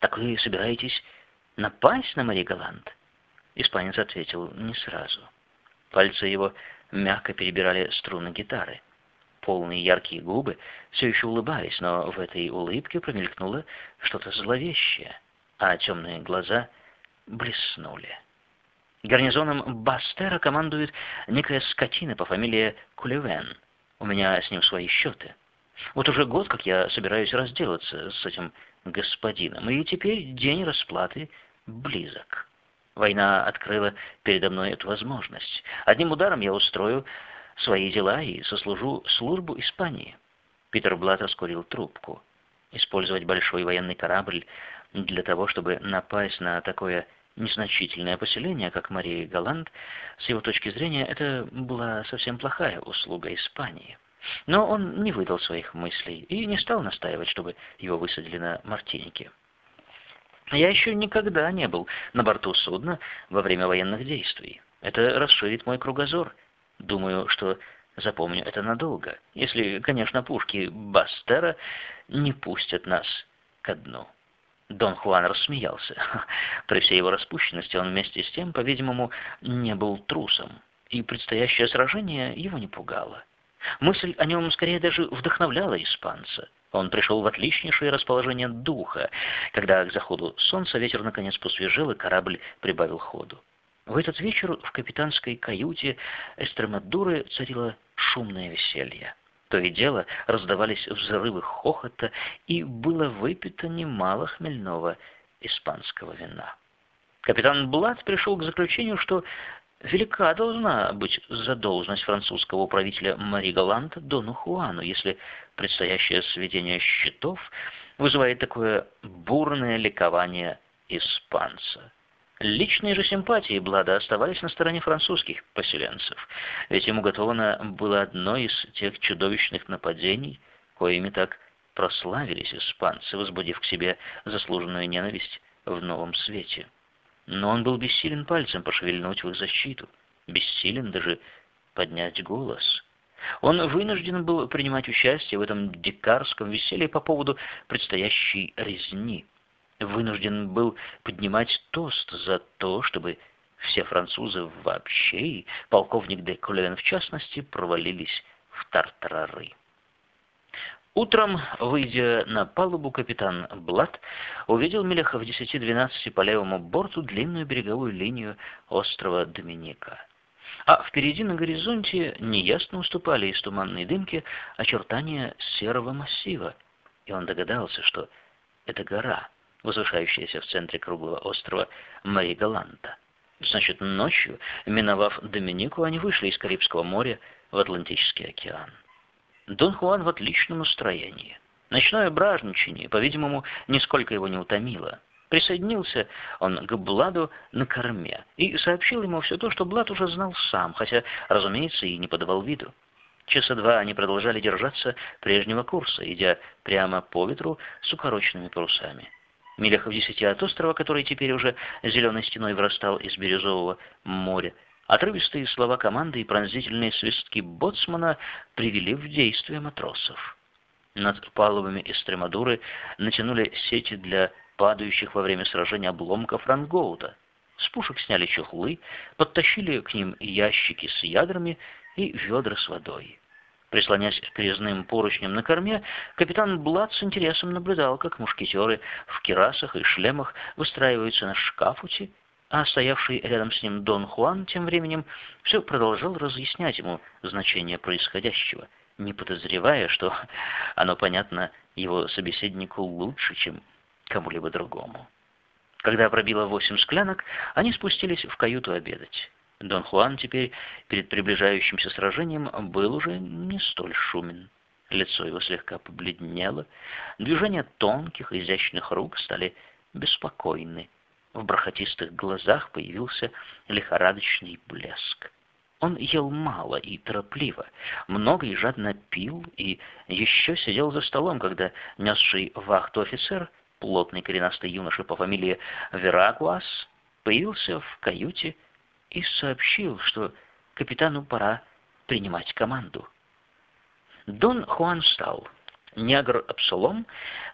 «Так вы собираетесь напасть на Мари Галант?» Испанец ответил не сразу. Пальцы его мягко перебирали струны гитары. Полные яркие губы все еще улыбались, но в этой улыбке промелькнуло что-то зловещее, а темные глаза блеснули. Гарнизоном Бастера командует некая скотина по фамилии Кулевен. У меня с ним свои счеты. Вот уже год, как я собираюсь разделаться с этим господином, и теперь день расплаты близок. Война открыла передо мной эту возможность. Одним ударом я устрою свои дела и сослужу службу Испании. Питер Блат раскурил трубку. Использовать большой военный корабль для того, чтобы напасть на такое незначительное поселение, как Мария Галанд, с его точки зрения, это была совсем плохая услуга Испании. Но он не выдал своих мыслей и не стал настаивать, чтобы его высадили на Мартинике. Я еще никогда не был на борту судна во время военных действий. Это расширит мой кругозор. Думаю, что запомню это надолго, если, конечно, пушки Бастера не пустят нас ко дну. Дон Хуан рассмеялся. При всей его распущенности он вместе с тем, по-видимому, не был трусом, и предстоящее сражение его не пугало. Мысль о нем скорее даже вдохновляла испанца. Он пришел в отличнейшее расположение духа, когда к заходу солнца ветер наконец посвежел, и корабль прибавил ходу. В этот вечер в капитанской каюте Эстремадуры царило шумное веселье. То и дело раздавались взрывы хохота, и было выпито немало хмельного испанского вина. Капитан Блад пришел к заключению, что велика должна быть задолженность французского управителя Мари Галанта Дону Хуану, если предстоящее сведение счетов вызывает такое бурное ликование испанца. Личные же симпатии Блада оставались на стороне французских поселенцев, ведь ему готовано было одно из тех чудовищных нападений, коими так прославились испанцы, возбудив к себе заслуженную ненависть в новом свете. Но он был бессилен пальцем пошевельнуть в их защиту, бессилен даже поднять голос. Он вынужден был принимать участие в этом дикарском веселье по поводу предстоящей резни вынужден был поднимать тост за то, чтобы все французы вообще и полковник де Колевен в частности провалились в тартарары. Утром, выйдя на палубу, капитан Блад увидел милях в 10-12 по левому борту длинную береговую линию острова Доминика. А впереди на горизонте неясно уступали из туманной дымки очертания серого массива, и он догадался, что это гора — возвышающаяся в центре круглого острова Маригаланта. Значит, ночью, миновав Доминику, они вышли из Карибского моря в Атлантический океан. Дон Хуан в отличном настроении. Ночное бражничание, по-видимому, нисколько его не утомило. Присоединился он к Бладу на корме и сообщил ему все то, что Блад уже знал сам, хотя, разумеется, и не подавал виду. Часа два они продолжали держаться прежнего курса, идя прямо по ветру с укороченными парусами милях в десяти от острова, который теперь уже зеленой стеной вырастал из бирюзового моря. Отрывистые слова команды и пронзительные свистки боцмана привели в действие матросов. Над палубами эстремадуры натянули сети для падающих во время сражения обломков рангоута. С пушек сняли чехлы, подтащили к ним ящики с ядрами и ведра с водой. Прислонясь к резным поручням на корме, капитан Блад с интересом наблюдал, как мушкетеры в кирасах и шлемах выстраиваются на шкафуте, а стоявший рядом с ним Дон Хуан тем временем все продолжал разъяснять ему значение происходящего, не подозревая, что оно понятно его собеседнику лучше, чем кому-либо другому. Когда пробило восемь склянок, они спустились в каюту обедать. Дон Хуан теперь перед приближающимся сражением был уже не столь шумен. Лицо его слегка побледнело, движения тонких, изящных рук стали беспокойны. В бархатистых глазах появился лихорадочный блеск. Он ел мало и торопливо, много и жадно пил, и еще сидел за столом, когда несший вахту офицер, плотный коренастый юноша по фамилии Верагуас, появился в каюте и сообщил, что капитану пора принимать команду. Дон Хуан встал. Негр Апсалом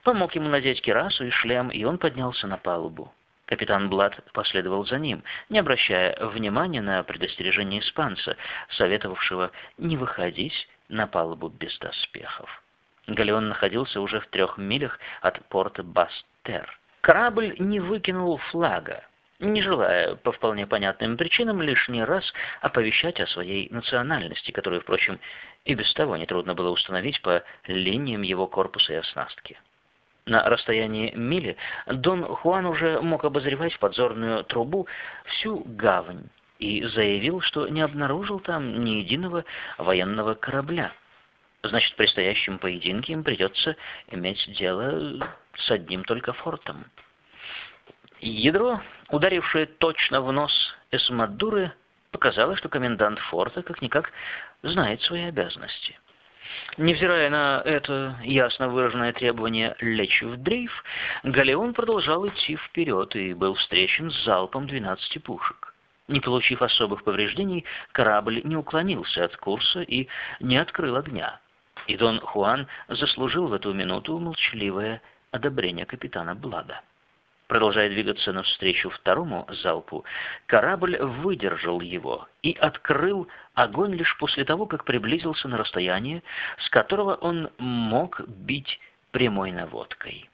помог ему надеть кирасу и шлем, и он поднялся на палубу. Капитан Блад последовал за ним, не обращая внимания на предостережение испанца, советовавшего не выходить на палубу без доспехов. Галеон находился уже в трех милях от порта Бастер. Корабль не выкинул флага, не желая по вполне понятным причинам лишний раз оповещать о своей национальности, которую, впрочем, и без того нетрудно было установить по линиям его корпуса и оснастки. На расстоянии мили Дон Хуан уже мог обозревать в подзорную трубу всю гавань и заявил, что не обнаружил там ни единого военного корабля. Значит, в предстоящем поединке им придется иметь дело с одним только фортом. Ядро, ударившее точно в нос Эсмадуры, показало, что комендант форта как-никак знает свои обязанности. Невзирая на это ясно выраженное требование лечь в дрейф, Галеон продолжал идти вперед и был встречен с залпом 12 пушек. Не получив особых повреждений, корабль не уклонился от курса и не открыл огня. И Дон Хуан заслужил в эту минуту молчаливое одобрение капитана Блада. Продолжая двигаться навстречу второму залпу, корабль выдержал его и открыл огонь лишь после того, как приблизился на расстояние, с которого он мог бить прямой наводкой.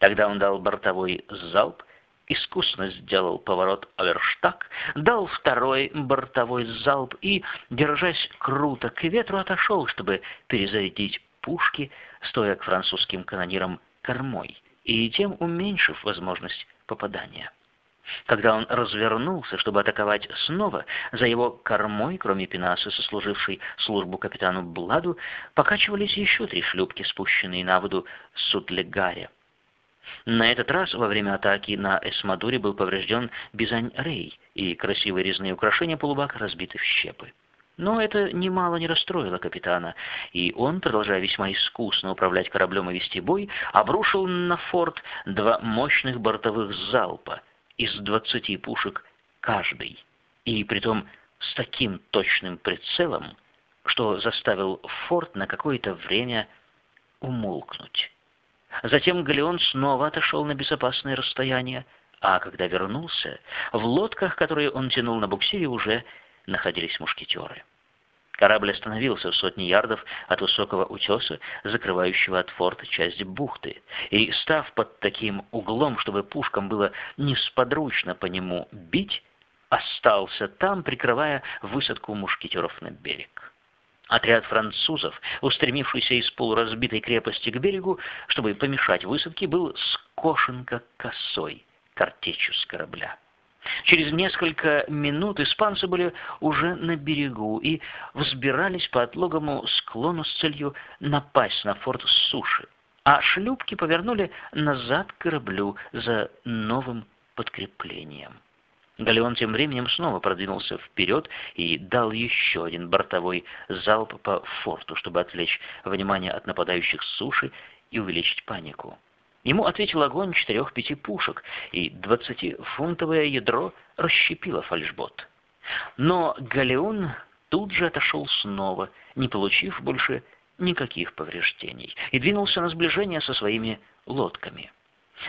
Тогда он дал бортовой залп, искусно сделал поворот оверштаг, дал второй бортовой залп и, держась круто к ветру, отошел, чтобы перезарядить пушки, стоя к французским канонирам кормой и тем уменьшив возможность попадания. Когда он развернулся, чтобы атаковать снова, за его кормой, кроме Пенаса, сослужившей службу капитану Бладу, покачивались еще три шлюпки, спущенные на воду Сутлегаря. На этот раз во время атаки на Эсмадуре был поврежден Бизань-Рей, и красивые резные украшения полубака разбиты в щепы. Но это немало не расстроило капитана, и он, продолжая весьма искусно управлять кораблем и вести бой, обрушил на форт два мощных бортовых залпа из двадцати пушек каждый, и притом с таким точным прицелом, что заставил форт на какое-то время умолкнуть. Затем Галеон снова отошел на безопасное расстояние, а когда вернулся, в лодках, которые он тянул на буксире, уже находились мушкетеры. Корабль остановился в сотни ярдов от высокого утеса, закрывающего от форта часть бухты, и, став под таким углом, чтобы пушкам было несподручно по нему бить, остался там, прикрывая высадку мушкетеров на берег. Отряд французов, устремившийся из полуразбитой крепости к берегу, чтобы помешать высадке, был скошен как косой картечью с корабля. Через несколько минут испанцы были уже на берегу и взбирались по отлогому склону с целью напасть на форт с суши, а шлюпки повернули назад к кораблю за новым подкреплением. Галеон тем временем снова продвинулся вперед и дал еще один бортовой залп по форту, чтобы отвлечь внимание от нападающих с суши и увеличить панику. Ему ответил огонь четырех-пяти пушек, и двадцатифунтовое ядро расщепило фальшбот. Но Галеон тут же отошел снова, не получив больше никаких повреждений, и двинулся на сближение со своими лодками.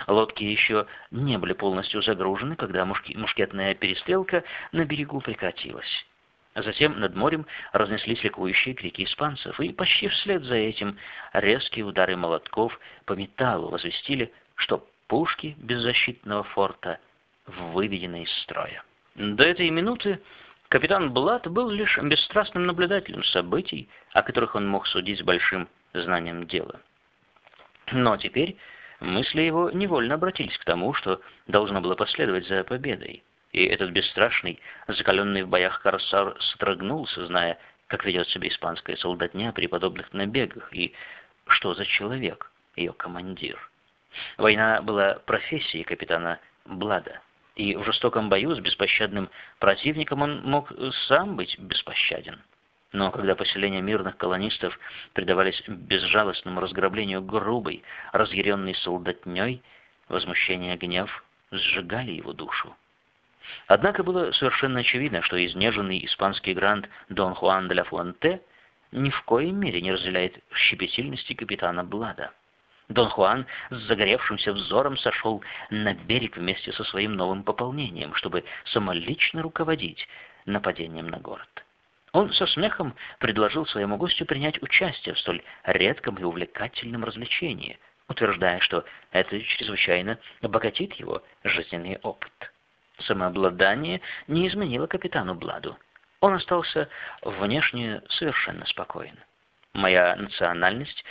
Лодки еще не были полностью загружены, когда мушкетная перестрелка на берегу прекратилась. Затем над морем разнеслись ликующие крики испанцев, и почти вслед за этим резкие удары молотков по металлу возвестили, что пушки беззащитного форта выведены из строя. До этой минуты капитан Блат был лишь бесстрастным наблюдателем событий, о которых он мог судить с большим знанием дела. Но теперь мысли его невольно обратились к тому, что должно было последовать за победой и этот бесстрашный, закаленный в боях корсар строгнулся, зная, как ведет себя испанская солдатня при подобных набегах, и что за человек ее командир. Война была профессией капитана Блада, и в жестоком бою с беспощадным противником он мог сам быть беспощаден. Но когда поселения мирных колонистов предавались безжалостному разграблению грубой, разъяренной солдатней, возмущение и гнев сжигали его душу. Однако было совершенно очевидно, что изнеженный испанский грант Дон Хуан де ла Фуэнте ни в коей мере не разделяет щепетильности капитана Блада. Дон Хуан с загоревшимся взором сошел на берег вместе со своим новым пополнением, чтобы самолично руководить нападением на город. Он со смехом предложил своему гостю принять участие в столь редком и увлекательном развлечении, утверждая, что это чрезвычайно обогатит его жизненный опыт. Самообладание не изменило капитану Бладу. Он остался внешне совершенно спокоен. Моя национальность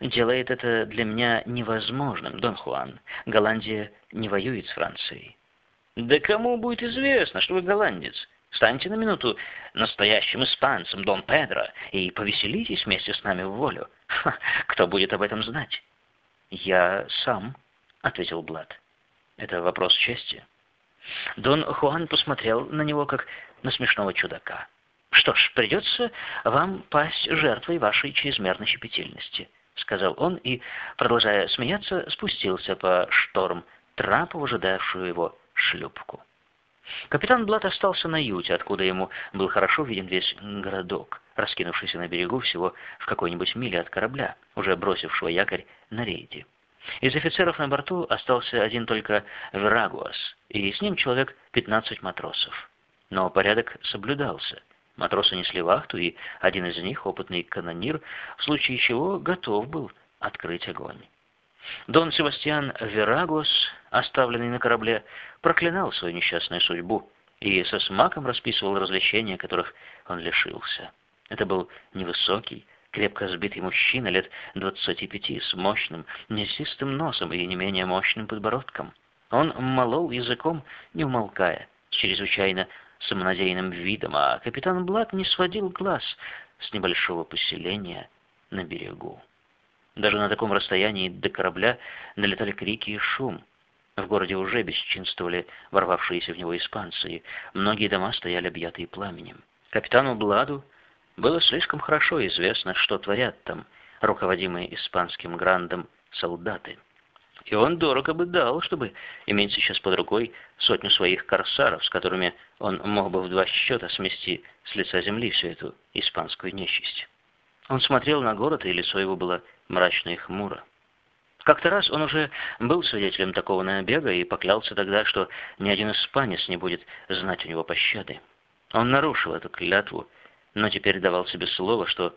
делает это для меня невозможным, Дон Хуан. Голландия не воюет с Францией. Да кому будет известно, что вы голландец? Станьте на минуту настоящим испанцем, Дон Педро, и повеселитесь вместе с нами в волю. Ха, кто будет об этом знать? Я сам, — ответил Блад. Это вопрос чести. Дон Хуан посмотрел на него, как на смешного чудака. «Что ж, придется вам пасть жертвой вашей чрезмерной щепетильности», — сказал он и, продолжая смеяться, спустился по шторм трапу, ожидавшую его шлюпку. Капитан Блат остался на юте, откуда ему был хорошо виден весь городок, раскинувшийся на берегу всего в какой-нибудь миле от корабля, уже бросившего якорь на рейде. Из офицеров на борту остался один только Верагуас, и с ним человек 15 матросов. Но порядок соблюдался. Матросы несли вахту, и один из них, опытный канонир, в случае чего готов был открыть огонь. Дон Себастьян Верагуас, оставленный на корабле, проклинал свою несчастную судьбу и со смаком расписывал развлечения, которых он лишился. Это был невысокий, крепко сбитый мужчина лет двадцати пяти, с мощным, мясистым носом и не менее мощным подбородком. Он молол языком, не умолкая, с чрезвычайно самонадеянным видом, а капитан Блад не сводил глаз с небольшого поселения на берегу. Даже на таком расстоянии до корабля налетали крики и шум. В городе уже бесчинствовали ворвавшиеся в него испанцы, многие дома стояли объятые пламенем. Капитану Бладу было слишком хорошо известно, что творят там руководимые испанским грандом солдаты. И он дорого бы дал, чтобы иметь сейчас под рукой сотню своих корсаров, с которыми он мог бы в два счета смести с лица земли всю эту испанскую нечисть. Он смотрел на город, и лицо его было мрачно и хмуро. Как-то раз он уже был свидетелем такого набега и поклялся тогда, что ни один испанец не будет знать у него пощады. Он нарушил эту клятву, но теперь давал себе слово, что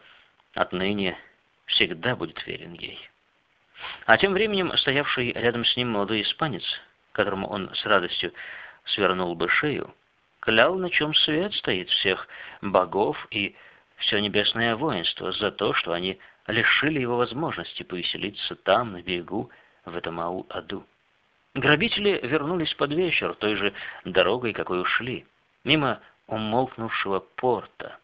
отныне всегда будет верен ей. А тем временем стоявший рядом с ним молодой испанец, которому он с радостью свернул бы шею, клял, на чем свет стоит всех богов и все небесное воинство за то, что они лишили его возможности повеселиться там, на берегу, в этом аду. Грабители вернулись под вечер той же дорогой, какой ушли, мимо умолкнувшего порта,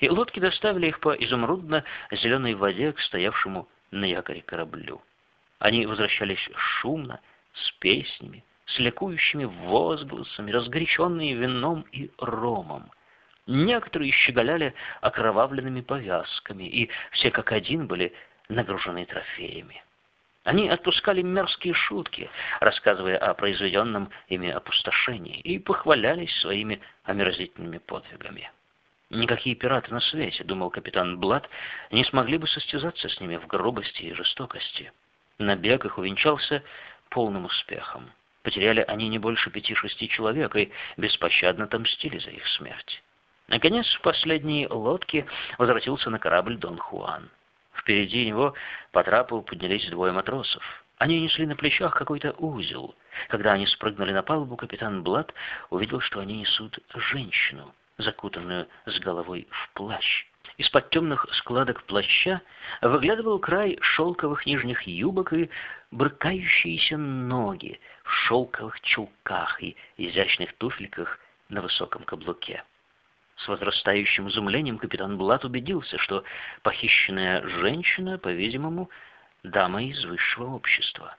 и лодки доставили их по изумрудно-зеленой воде к стоявшему на якоре кораблю. Они возвращались шумно, с песнями, с ликующими возгласами, разгоряченные вином и ромом. Некоторые щеголяли окровавленными повязками, и все как один были нагружены трофеями. Они отпускали мерзкие шутки, рассказывая о произведенном ими опустошении, и похвалялись своими омерзительными подвигами. Никакие пираты на свете, думал капитан Блад, не смогли бы состязаться с ними в грубости и жестокости. Набег их увенчался полным успехом. Потеряли они не больше пяти-шести человек и беспощадно отомстили за их смерть. Наконец, в последней лодке возвратился на корабль Дон Хуан. Впереди него по трапу поднялись двое матросов. Они несли на плечах какой-то узел. Когда они спрыгнули на палубу, капитан Блад увидел, что они несут женщину, закутанную с головой в плащ. Из-под темных складок плаща выглядывал край шелковых нижних юбок и брыкающиеся ноги в шелковых чулках и изящных туфельках на высоком каблуке. С возрастающим изумлением капитан Блат убедился, что похищенная женщина, по-видимому, дама из высшего общества.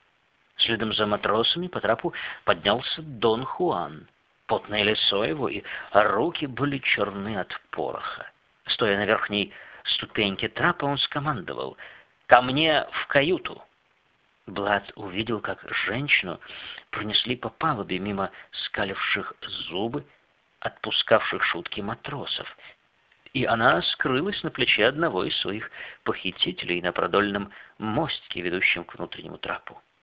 Следом за матросами по трапу поднялся Дон Хуан. Потное лицо его и руки были черны от пороха. Стоя на верхней ступеньке трапа, он скомандовал «Ко мне в каюту!». Блад увидел, как женщину пронесли по палубе мимо скаливших зубы, отпускавших шутки матросов, и она скрылась на плече одного из своих похитителей на продольном мостике, ведущем к внутреннему трапу.